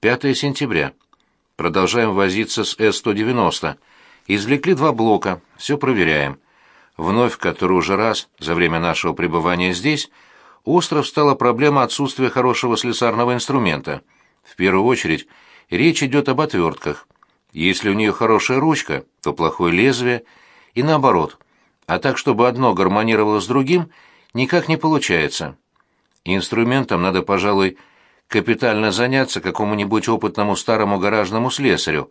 5 сентября. Продолжаем возиться с С-190. Извлекли два блока, все проверяем. Вновь, который уже раз за время нашего пребывания здесь, остро встала проблема отсутствия хорошего слесарного инструмента. В первую очередь, речь идет об отвертках. Если у нее хорошая ручка, то плохое лезвие, и наоборот. А так, чтобы одно гармонировало с другим, никак не получается. Инструментом надо, пожалуй, капитально заняться какому-нибудь опытному старому гаражному слесарю,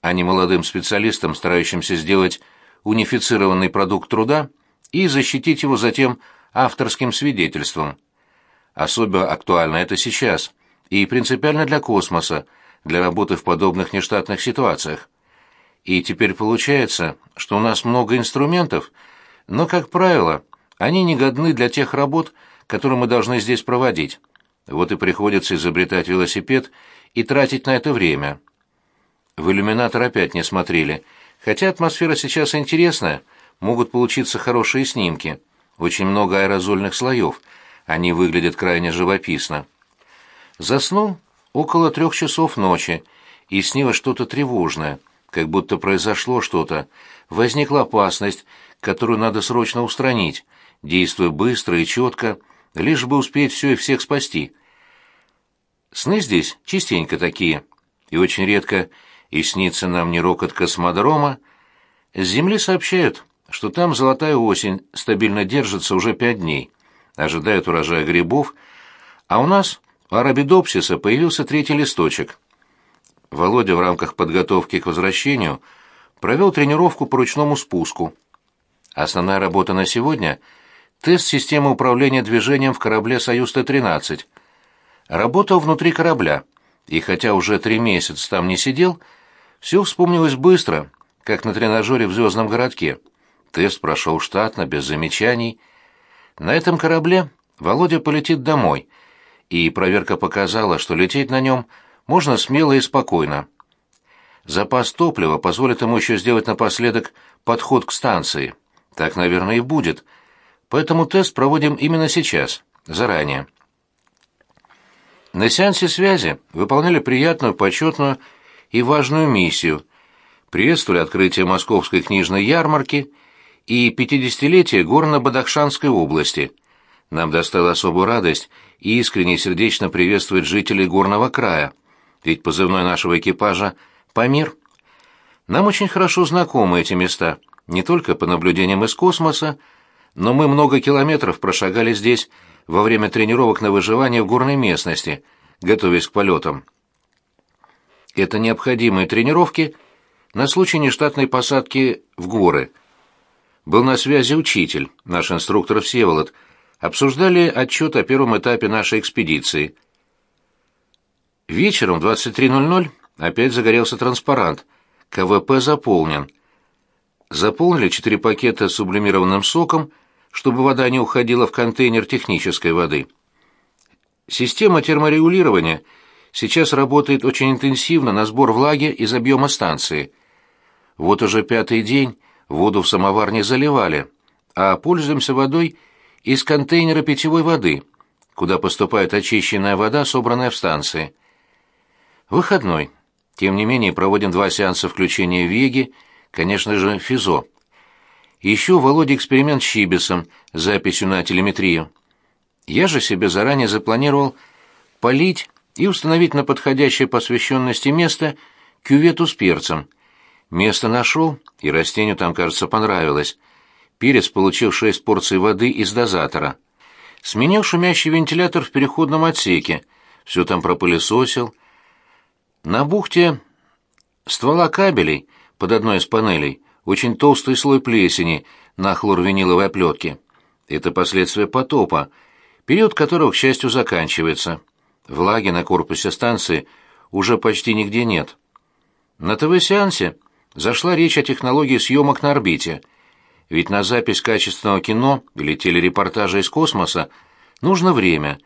а не молодым специалистам, старающимся сделать унифицированный продукт труда и защитить его затем авторским свидетельством. Особо актуально это сейчас и принципиально для космоса, для работы в подобных нештатных ситуациях. И теперь получается, что у нас много инструментов, но, как правило, они не годны для тех работ, которые мы должны здесь проводить. Вот и приходится изобретать велосипед и тратить на это время. В иллюминатор опять не смотрели. Хотя атмосфера сейчас интересная, могут получиться хорошие снимки. Очень много аэрозольных слоев. Они выглядят крайне живописно. Заснул около трех часов ночи, и снилось что-то тревожное, как будто произошло что-то. Возникла опасность, которую надо срочно устранить, действуя быстро и четко, лишь бы успеть все и всех спасти. Сны здесь частенько такие, и очень редко и снится нам не рокот космодрома. С земли сообщают, что там золотая осень стабильно держится уже пять дней, ожидают урожая грибов, а у нас у арабидопсиса появился третий листочек. Володя в рамках подготовки к возвращению провел тренировку по ручному спуску. Основная работа на сегодня — Тест системы управления движением в корабле «Союз-Т-13». Работал внутри корабля, и хотя уже три месяца там не сидел, все вспомнилось быстро, как на тренажере в звездном городке. Тест прошел штатно, без замечаний. На этом корабле Володя полетит домой, и проверка показала, что лететь на нем можно смело и спокойно. Запас топлива позволит ему еще сделать напоследок подход к станции. Так, наверное, и будет — Поэтому тест проводим именно сейчас, заранее. На сеансе связи выполняли приятную, почетную и важную миссию. Приветствовали открытие Московской книжной ярмарки и 50-летие Горно-Бадахшанской области. Нам достала особую радость и искренне и сердечно приветствовать жителей горного края, ведь позывной нашего экипажа «Памир». Нам очень хорошо знакомы эти места, не только по наблюдениям из космоса, но мы много километров прошагали здесь во время тренировок на выживание в горной местности, готовясь к полетам. Это необходимые тренировки на случай нештатной посадки в горы. Был на связи учитель, наш инструктор Всеволод, обсуждали отчет о первом этапе нашей экспедиции. Вечером в 23.00 опять загорелся транспарант. КВП заполнен. Заполнили четыре пакета с сублимированным соком чтобы вода не уходила в контейнер технической воды. Система терморегулирования сейчас работает очень интенсивно на сбор влаги из объема станции. Вот уже пятый день воду в самовар не заливали, а пользуемся водой из контейнера питьевой воды, куда поступает очищенная вода, собранная в станции. Выходной. Тем не менее, проводим два сеанса включения Веги, конечно же, ФИЗО. Еще Володя эксперимент с Чибисом, записью на телеметрию. Я же себе заранее запланировал полить и установить на подходящее посвященности место кювету с перцем. Место нашел, и растению там, кажется, понравилось. Перец получил шесть порций воды из дозатора. Сменил шумящий вентилятор в переходном отсеке, все там пропылесосил. На бухте ствола кабелей под одной из панелей очень толстый слой плесени на хлорвиниловой оплетке. Это последствия потопа, период которого, к счастью, заканчивается. Влаги на корпусе станции уже почти нигде нет. На ТВ-сеансе зашла речь о технологии съемок на орбите. Ведь на запись качественного кино или телерепортажа из космоса нужно время,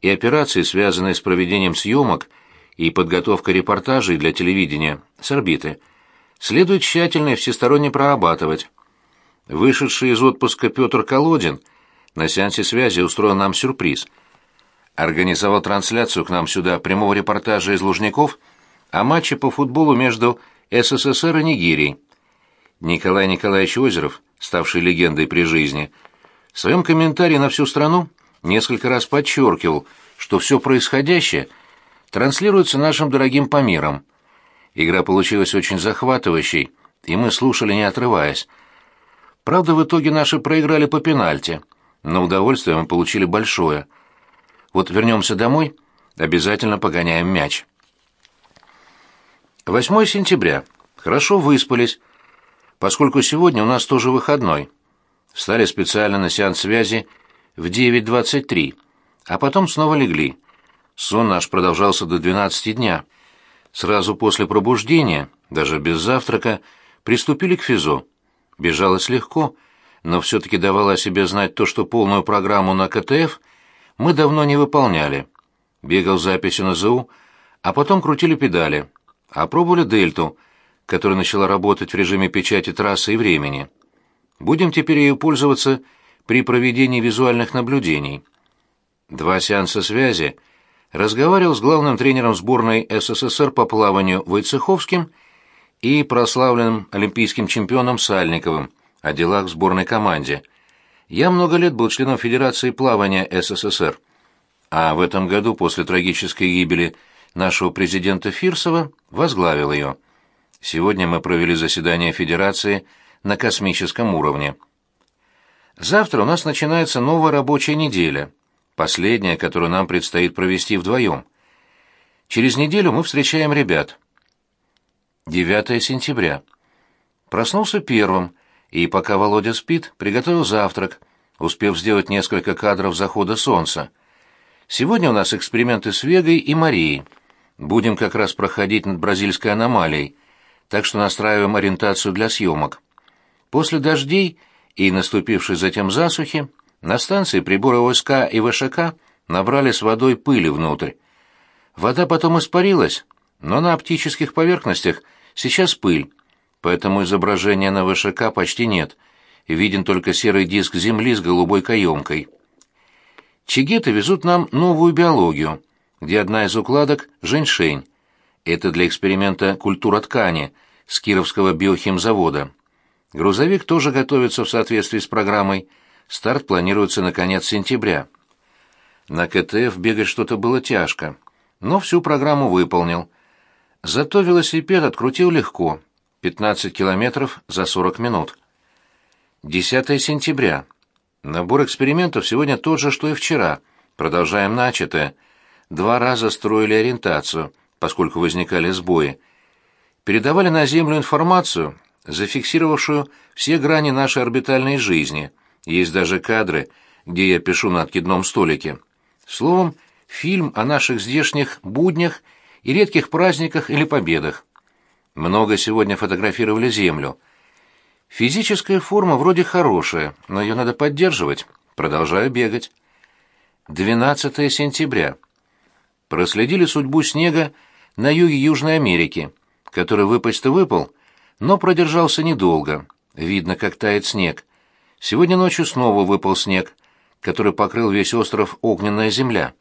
и операции, связанные с проведением съемок и подготовкой репортажей для телевидения с орбиты – следует тщательно и всесторонне прорабатывать. Вышедший из отпуска Петр Колодин на сеансе связи устроил нам сюрприз. организовал трансляцию к нам сюда прямого репортажа из Лужников о матче по футболу между СССР и Нигерией. Николай Николаевич Озеров, ставший легендой при жизни, в своем комментарии на всю страну несколько раз подчеркивал, что все происходящее транслируется нашим дорогим помиром. Игра получилась очень захватывающей, и мы слушали не отрываясь. Правда, в итоге наши проиграли по пенальти, но удовольствие мы получили большое. Вот вернемся домой, обязательно погоняем мяч. 8 сентября. Хорошо выспались, поскольку сегодня у нас тоже выходной. Встали специально на сеанс связи в 9.23, а потом снова легли. Сон наш продолжался до 12 дня. Сразу после пробуждения, даже без завтрака, приступили к физо. Бежалось легко, но все-таки давало о себе знать то, что полную программу на КТФ мы давно не выполняли. Бегал записи на ЗУ, а потом крутили педали, опробовали дельту, которая начала работать в режиме печати трассы и времени. Будем теперь ею пользоваться при проведении визуальных наблюдений. Два сеанса связи разговаривал с главным тренером сборной СССР по плаванию Войцеховским и прославленным олимпийским чемпионом Сальниковым о делах в сборной команде. Я много лет был членом Федерации плавания СССР, а в этом году после трагической гибели нашего президента Фирсова возглавил ее. Сегодня мы провели заседание Федерации на космическом уровне. Завтра у нас начинается новая рабочая неделя, последняя, которую нам предстоит провести вдвоем. Через неделю мы встречаем ребят. 9 сентября. Проснулся первым, и пока Володя спит, приготовил завтрак, успев сделать несколько кадров захода солнца. Сегодня у нас эксперименты с Вегой и Марией. Будем как раз проходить над бразильской аномалией, так что настраиваем ориентацию для съемок. После дождей и наступившей затем засухи на станции приборы ОСК и ВШК набрали с водой пыли внутрь. Вода потом испарилась, но на оптических поверхностях сейчас пыль, поэтому изображения на ВШК почти нет, виден только серый диск Земли с голубой каемкой. Чигиты везут нам новую биологию, где одна из укладок — женьшень. Это для эксперимента культура ткани с Кировского биохимзавода. Грузовик тоже готовится в соответствии с программой. Старт планируется на конец сентября. На КТФ бегать что-то было тяжко, но всю программу выполнил. Зато велосипед открутил легко, 15 километров за 40 минут. 10 сентября. Набор экспериментов сегодня тот же, что и вчера. Продолжаем начатое. Два раза строили ориентацию, поскольку возникали сбои. Передавали на Землю информацию, зафиксировавшую все грани нашей орбитальной жизни. Есть даже кадры, где я пишу на откидном столике. Словом, фильм о наших здешних буднях и редких праздниках или победах. Много сегодня фотографировали Землю. Физическая форма вроде хорошая, но ее надо поддерживать. Продолжаю бегать. 12 сентября. Проследили судьбу снега на юге Южной Америки, который выпасть-то выпал, но продержался недолго. Видно, как тает снег. Сегодня ночью снова выпал снег, который покрыл весь остров Огненная земля.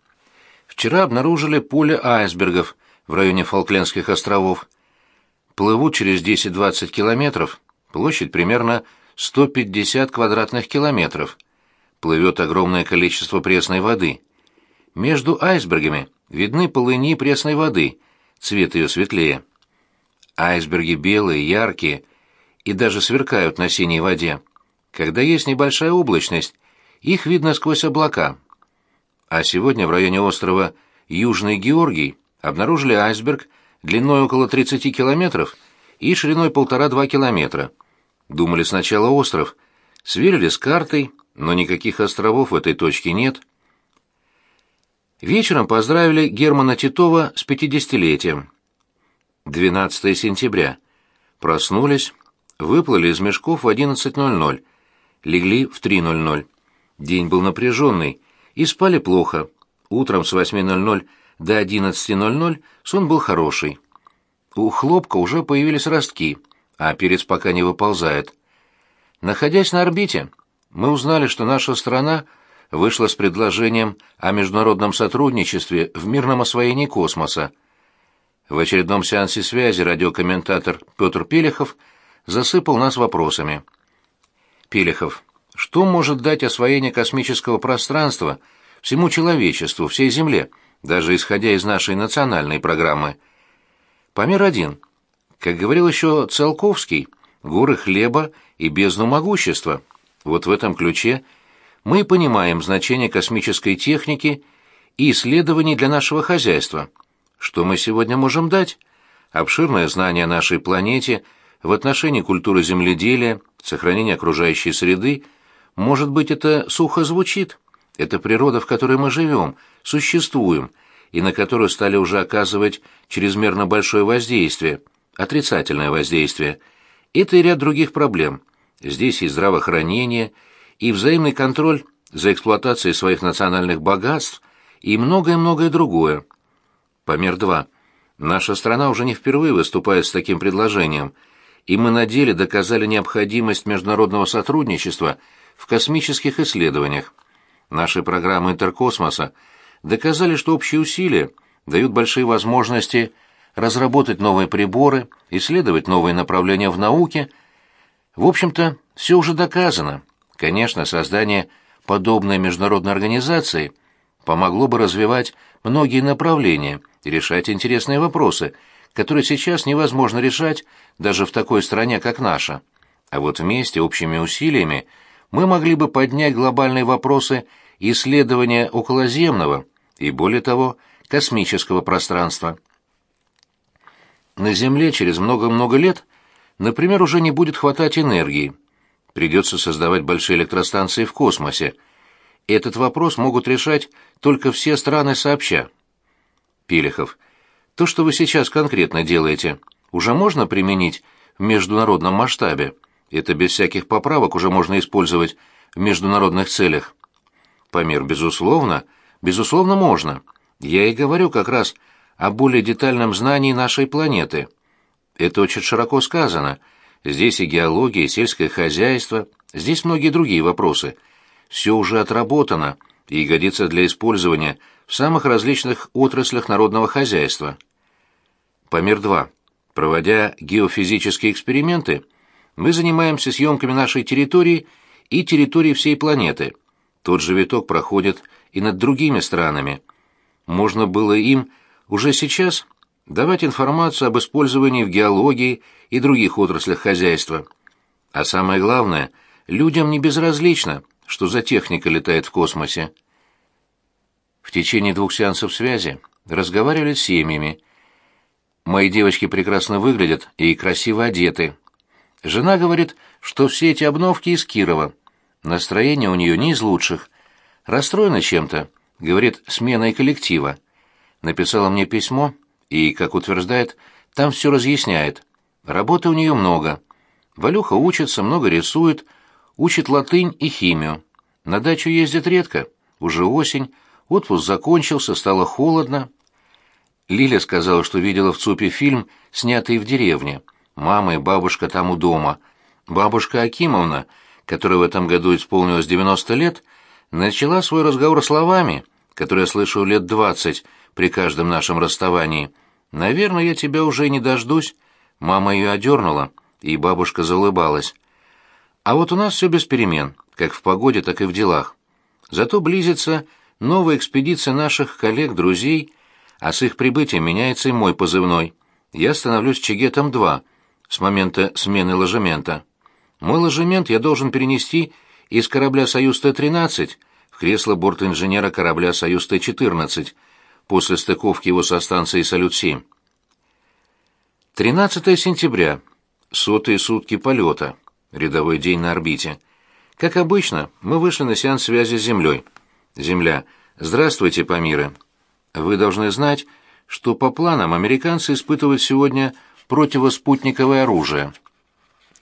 Вчера обнаружили поле айсбергов в районе Фолклендских островов. Плывут через 10-20 километров, площадь примерно 150 квадратных километров. Плывет огромное количество пресной воды. Между айсбергами видны полыни пресной воды, цвет ее светлее. Айсберги белые, яркие и даже сверкают на синей воде. Когда есть небольшая облачность, их видно сквозь облака. А сегодня в районе острова Южный Георгий обнаружили айсберг длиной около 30 километров и шириной 1,5-2 километра. Думали сначала остров, сверили с картой, но никаких островов в этой точке нет. Вечером поздравили Германа Титова с 50-летием. 12 сентября. Проснулись, выплыли из мешков в 11.00, легли в 3.00. День был напряженный, и спали плохо. Утром с 8.00 до 11.00 сон был хороший. У хлопка уже появились ростки, а перец пока не выползает. Находясь на орбите, мы узнали, что наша страна вышла с предложением о международном сотрудничестве в мирном освоении космоса. В очередном сеансе связи радиокомментатор Петр Пелехов засыпал нас вопросами. Пелехов. Что может дать освоение космического пространства всему человечеству, всей Земле, даже исходя из нашей национальной программы? Помер один. Как говорил еще Циолковский, горы хлеба и бездну могущества. Вот в этом ключе мы понимаем значение космической техники и исследований для нашего хозяйства. Что мы сегодня можем дать? Обширное знание о нашей планете в отношении культуры земледелия, сохранения окружающей среды. Может быть, это сухо звучит. Это природа, в которой мы живем, существуем, и на которую стали уже оказывать чрезмерно большое воздействие, отрицательное воздействие. Это и ряд других проблем. Здесь и здравоохранение, и взаимный контроль за эксплуатацией своих национальных богатств, и многое-многое другое. Помер 2. Наша страна уже не впервые выступает с таким предложением, и мы на деле доказали необходимость международного сотрудничества в космических исследованиях. Наши программы интеркосмоса доказали, что общие усилия дают большие возможности разработать новые приборы, исследовать новые направления в науке. В общем-то, все уже доказано. Конечно, создание подобной международной организации помогло бы развивать многие направления и решать интересные вопросы, которые сейчас невозможно решать даже в такой стране, как наша. А вот вместе, общими усилиями, мы могли бы поднять глобальные вопросы исследования околоземного и, более того, космического пространства. На Земле через много-много лет, например, уже не будет хватать энергии, придется создавать большие электростанции в космосе. Этот вопрос могут решать только все страны сообща. Пелехов. То, что вы сейчас конкретно делаете, уже можно применить в международном масштабе? Это без всяких поправок уже можно использовать в международных целях. Помер, безусловно, безусловно, можно. Я и говорю как раз о более детальном знании нашей планеты. Это очень широко сказано — Здесь и геология, и сельское хозяйство, здесь многие другие вопросы. Все уже отработано и годится для использования в самых различных отраслях народного хозяйства. Помер 2. Проводя геофизические эксперименты, мы занимаемся съемками нашей территории и территории всей планеты. Тот же виток проходит и над другими странами. Можно было им уже сейчас давать информацию об использовании в геологии и других отраслях хозяйства. А самое главное, людям не безразлично, что за техника летает в космосе. В течение двух сеансов связи разговаривали с семьями. Мои девочки прекрасно выглядят и красиво одеты. Жена говорит, что все эти обновки из Кирова. Настроение у нее не из лучших. Расстроена чем-то, говорит, сменой коллектива. Написала мне письмо, и, как утверждает, там все разъясняет. Работы у нее много. Валюха учится, много рисует, учит латынь и химию. На дачу ездит редко. Уже осень, отпуск закончился, стало холодно. Лиля сказала, что видела в ЦУПе фильм, снятый в деревне. Мама и бабушка там у дома. Бабушка Акимовна, которой в этом году исполнилось 90 лет, начала свой разговор словами, которые я слышу лет двадцать при каждом нашем расставании. «Наверное, я тебя уже не дождусь». Мама ее одернула, и бабушка заулыбалась. А вот у нас все без перемен, как в погоде, так и в делах. Зато близится новая экспедиция наших коллег-друзей, а с их прибытием меняется и мой позывной. Я становлюсь Чигетом-2 с момента смены ложемента. Мой ложемент я должен перенести из корабля «Союз Т-13» в кресло борт-инженера корабля «Союз Т-14» после стыковки его со станцией «Салют-7». 13 сентября. Сотые сутки полета. Рядовой день на орбите. Как обычно, мы вышли на сеанс связи с Землей. Земля. Здравствуйте, Памиры. Вы должны знать, что по планам американцы испытывают сегодня противоспутниковое оружие.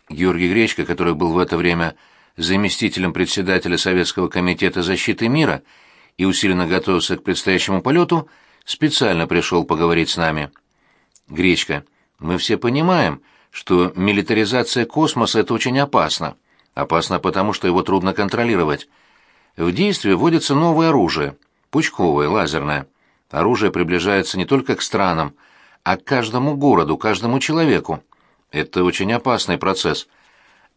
Георгий Гречко, который был в это время заместителем председателя Советского комитета защиты мира и усиленно готовился к предстоящему полету, специально пришел поговорить с нами. Гречка, мы все понимаем, что милитаризация космоса — это очень опасно. Опасно потому, что его трудно контролировать. В действие вводится новое оружие, пучковое, лазерное. Оружие приближается не только к странам, а к каждому городу, каждому человеку. Это очень опасный процесс.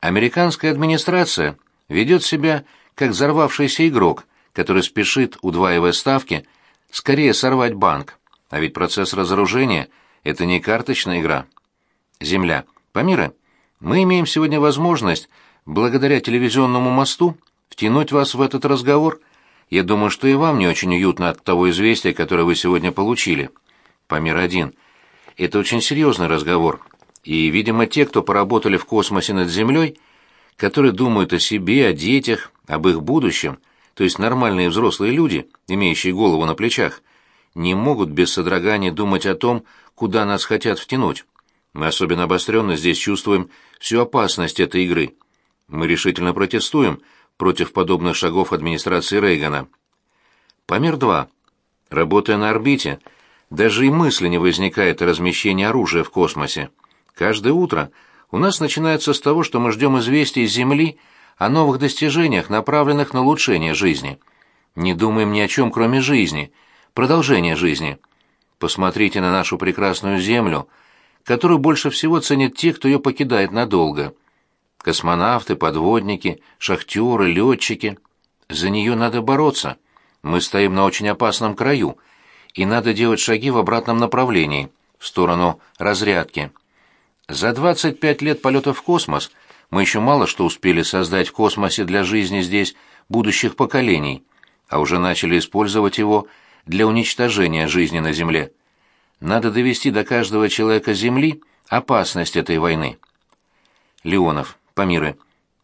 Американская администрация ведет себя как взорвавшийся игрок, который спешит, удваивая ставки, скорее сорвать банк. А ведь процесс разоружения — это не карточная игра. Земля. Памира, мы имеем сегодня возможность, благодаря телевизионному мосту, втянуть вас в этот разговор. Я думаю, что и вам не очень уютно от того известия, которое вы сегодня получили. Памир-1. Это очень серьезный разговор. И, видимо, те, кто поработали в космосе над Землей, которые думают о себе, о детях, об их будущем, то есть нормальные взрослые люди, имеющие голову на плечах, не могут без содрогания думать о том, куда нас хотят втянуть. Мы особенно обостренно здесь чувствуем всю опасность этой игры. Мы решительно протестуем против подобных шагов администрации Рейгана. Помер 2. Работая на орбите, даже и мысли не возникает о размещении оружия в космосе. Каждое утро у нас начинается с того, что мы ждем известий из Земли о новых достижениях, направленных на улучшение жизни. Не думаем ни о чем, кроме жизни, продолжения жизни. Посмотрите на нашу прекрасную Землю, которую больше всего ценят те, кто ее покидает надолго. Космонавты, подводники, шахтеры, летчики. За нее надо бороться. Мы стоим на очень опасном краю, и надо делать шаги в обратном направлении, в сторону разрядки. За 25 лет полета в космос мы еще мало что успели создать в космосе для жизни здесь будущих поколений, а уже начали использовать его для уничтожения жизни на Земле. Надо довести до каждого человека Земли опасность этой войны. Леонов, Памиры,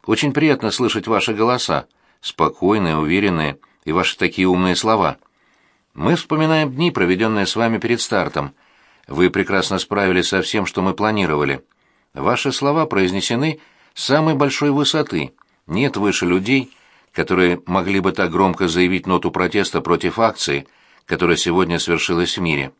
очень приятно слышать ваши голоса, спокойные, уверенные, и ваши такие умные слова. Мы вспоминаем дни, проведенные с вами перед стартом, вы прекрасно справились со всем, что мы планировали. Ваши слова произнесены с самой большой высоты. Нет выше людей, которые могли бы так громко заявить ноту протеста против акции, которая сегодня свершилась в мире.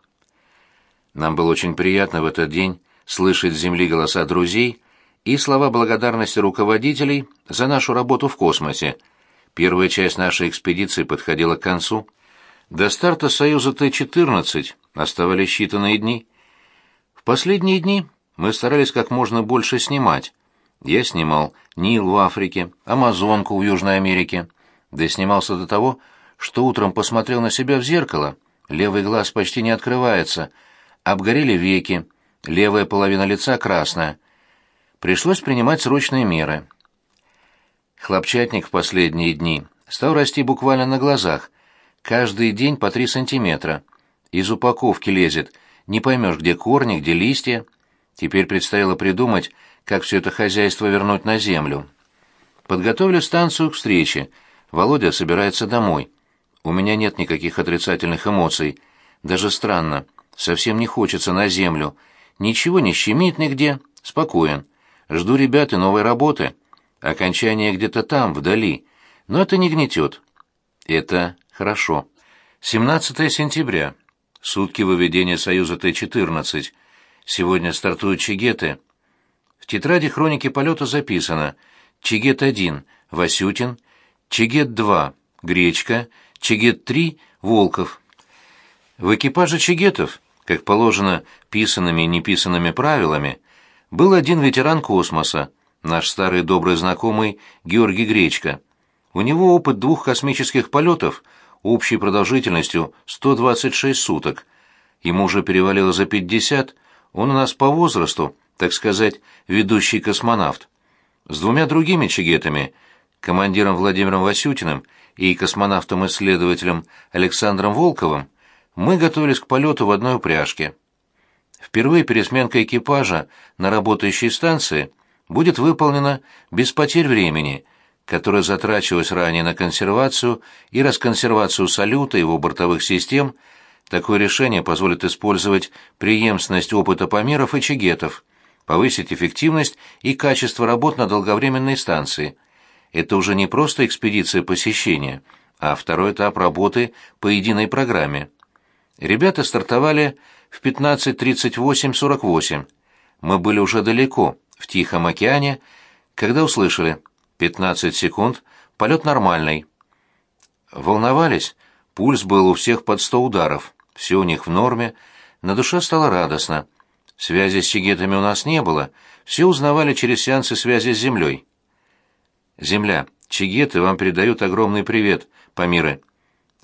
Нам было очень приятно в этот день слышать с земли голоса друзей и слова благодарности руководителей за нашу работу в космосе. Первая часть нашей экспедиции подходила к концу. До старта Союза Т-14 оставались считанные дни. В последние дни мы старались как можно больше снимать. Я снимал Нил в Африке, Амазонку в Южной Америке. Да снимался до того, что утром посмотрел на себя в зеркало, левый глаз почти не открывается, обгорели веки, левая половина лица красная. Пришлось принимать срочные меры. Хлопчатник в последние дни стал расти буквально на глазах, Каждый день по три сантиметра. Из упаковки лезет. Не поймешь, где корни, где листья. Теперь предстояло придумать, как все это хозяйство вернуть на землю. Подготовили станцию к встрече. Володя собирается домой. У меня нет никаких отрицательных эмоций. Даже странно. Совсем не хочется на землю. Ничего не щемит нигде. Спокоен. Жду ребят и новой работы. Окончание где-то там, вдали. Но это не гнетет. Это Хорошо. 17 сентября. Сутки выведения Союза Т-14. Сегодня стартуют чигеты. В тетради хроники полета записано Чигет-1 – Васютин, Чигет-2 – Гречка, Чигет-3 – Волков. В экипаже чигетов, как положено писанными и неписанными правилами, был один ветеран космоса, наш старый добрый знакомый Георгий Гречка. У него опыт двух космических полетов – общей продолжительностью 126 суток. Ему уже перевалило за 50, он у нас по возрасту, так сказать, ведущий космонавт. С двумя другими чигетами, командиром Владимиром Васютиным и космонавтом-исследователем Александром Волковым, мы готовились к полету в одной упряжке. Впервые пересменка экипажа на работающей станции будет выполнена без потерь времени – которая затрачивалась ранее на консервацию и расконсервацию салюта и его бортовых систем, такое решение позволит использовать преемственность опыта померов и чигетов, повысить эффективность и качество работ на долговременной станции. Это уже не просто экспедиция посещения, а второй этап работы по единой программе. Ребята стартовали в 15.38.48. Мы были уже далеко, в Тихом океане, когда услышали – 15 секунд, полет нормальный. Волновались, пульс был у всех под сто ударов, все у них в норме, на душе стало радостно. Связи с чигетами у нас не было, все узнавали через сеансы связи с Землей. Земля, чигеты вам передают огромный привет, Памиры.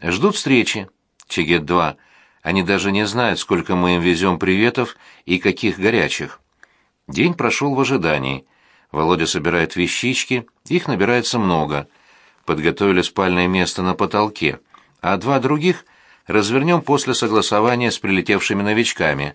Ждут встречи. Чигет-2. Они даже не знают, сколько мы им везем приветов и каких горячих. День прошел в ожидании. Володя собирает вещички, их набирается много. Подготовили спальное место на потолке, а два других развернем после согласования с прилетевшими новичками.